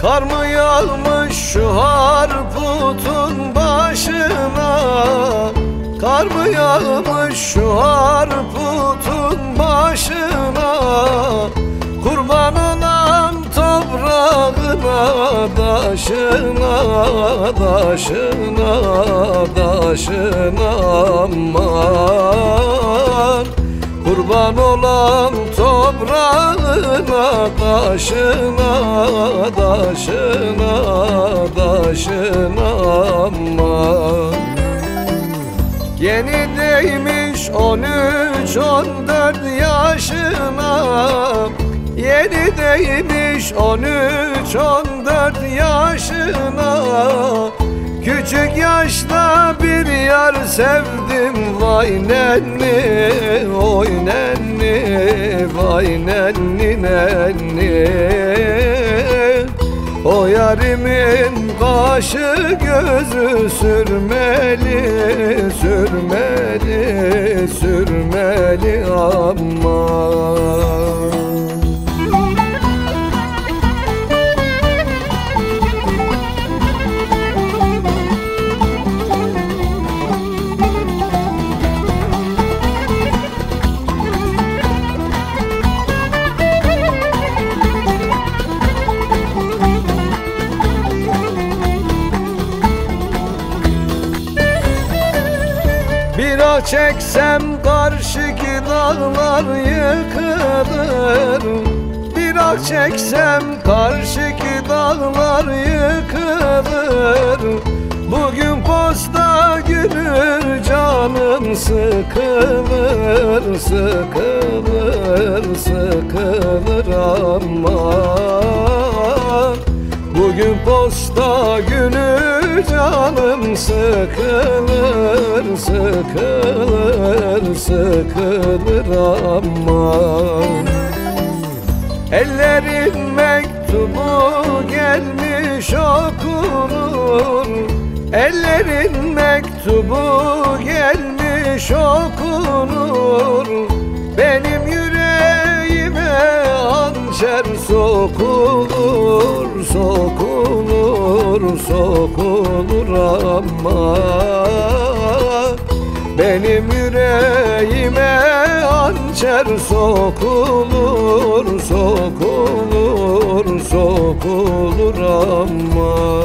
Kar mı yağmış şu harputun başına? Kar mı yağmış şu harputun başına? Kurbanınan toprağına daşına Daşına daşına aman. Kurban olan toprağına daşına daşına daşına aman Yeni değmiş 13 14 yaşına. Yeni değmiş 13 14 yaşına Küçük yaşta bir yar sevdim Vay nenni, oy nenni Vay nenni nenni. O yarimin başı gözü sürmeli, sürmeli, sürmeli aman Ah çeksem karşıki dağlar yıkılır. Bir ah çeksem karşıki dağlar yıkılır. Bugün posta günü canım sıkılır Sıkılır, sıkılır aman Bugün posta günü canım sıkılır Sıkılır, sıkılır aman Ellerin mektubu gelmiş okunur. Ellerin mektubu gelmiş okunur. Benim yüreğime hançer sokulur Sokulur, sokulur ama benim yüreğime hançer sokulur, sokulur, sokulur ama